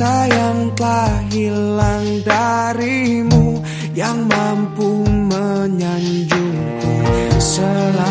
cinta yang telah hilang darimu Yang mampu menyanjungku selalu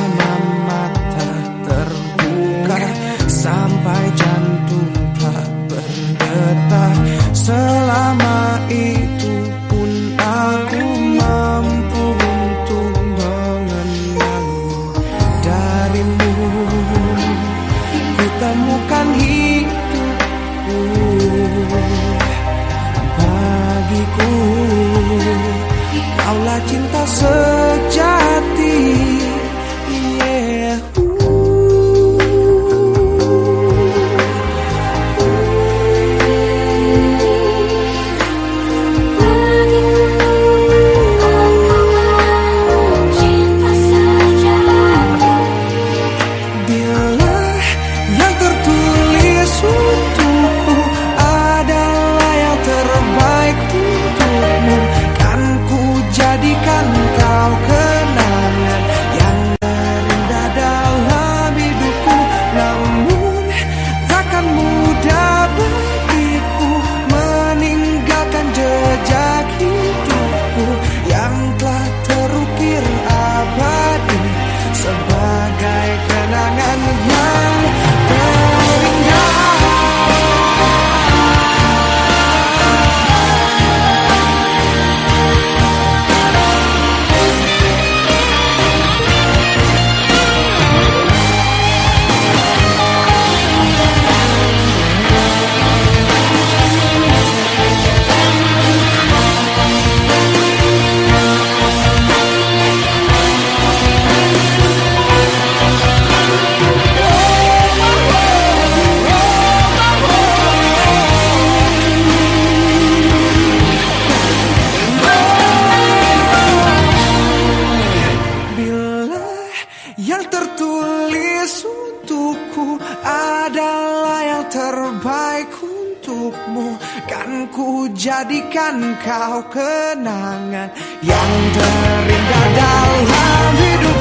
Yang tertulis untukku adalah yang terbaik untukmu. Kan ku jadikan kau kenangan yang terindah dalam hidup